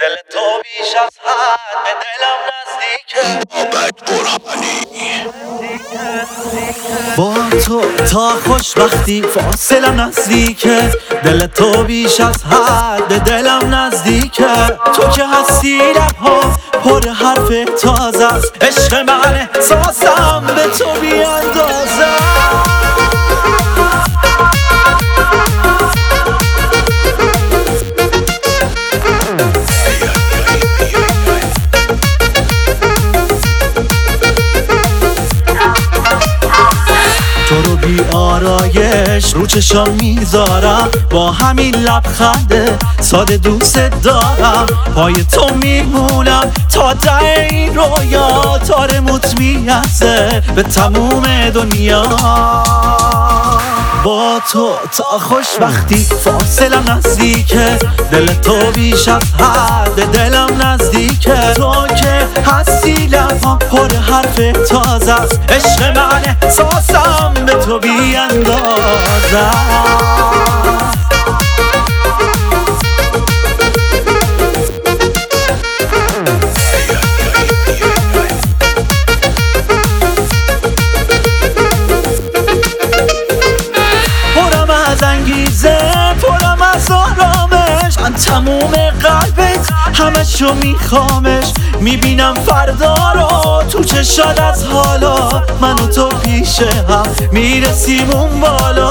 دل تو بیش از حد به دلم نزدیکه. با تو تا خوشبختی فاصله نزدیکه. دل تو بیش از حد به دلم نزدیکه. تو که هستی ها پر حرف تازه است. عشق من احساسم به تو بیاندازم بی آرایش رو چشم می‌ذارم. با همین لبخنده ساده دوست دارم. پای تو میمونم تا ده این رویا. تارموت میازه به تموم دنیا. با تو تا خوشبختی فاصلم نزدیکه. دل تو بیش از حد دلم نزدیکه. تو که هستی لبا پر حرف تازه عشق من احساسم به تو بیاندازم تموم قلبت همشو میخوامش. می‌بینم فردا رو تو چشاد از حالا. من و تو پیش هم می‌رسیم اون بالا.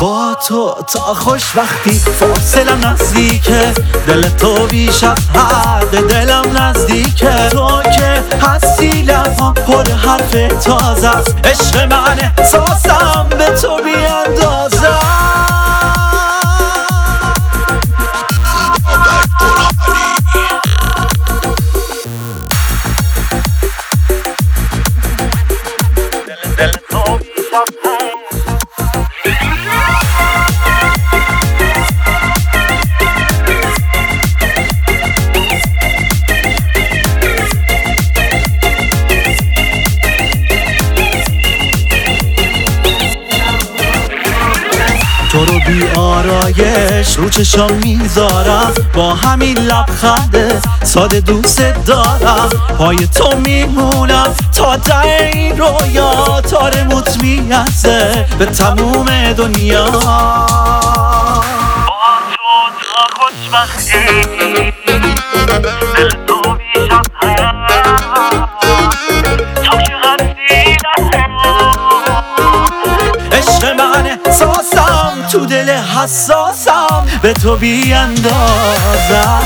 با تو تا خوشبختی فاصلم نزدیکه. دل تو بیش حد دلم نزدیکه. تو که هستی لبا پر حرف تازه. عشق من احساسم تو رو بی آرایش رو چشم می‌ذارم. با همین لبخنده ساده دوست دارم. پای تو میمونم تا ده این رویا. تارموت میازه به تموم دنیا. با تو تا خوشبختی تو دل حساسم به تو بیاندازم.